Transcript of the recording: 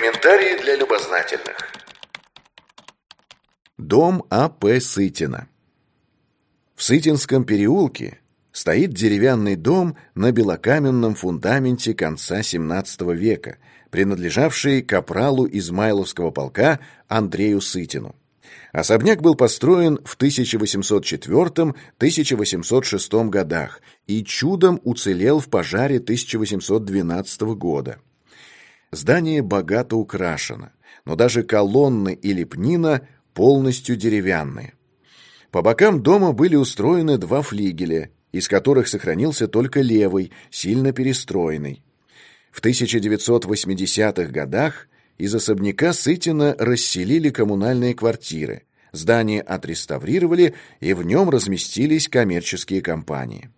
Комментарии для любознательных. Дом А.П. Сытина В Сытинском переулке стоит деревянный дом на белокаменном фундаменте конца XVII века, принадлежавший капралу Измайловского полка Андрею Сытину. Особняк был построен в 1804-1806 годах и чудом уцелел в пожаре 1812 года. Здание богато украшено, но даже колонны и лепнина полностью деревянные. По бокам дома были устроены два флигеля, из которых сохранился только левый, сильно перестроенный. В 1980-х годах из особняка Сытина расселили коммунальные квартиры, здание отреставрировали и в нем разместились коммерческие компании.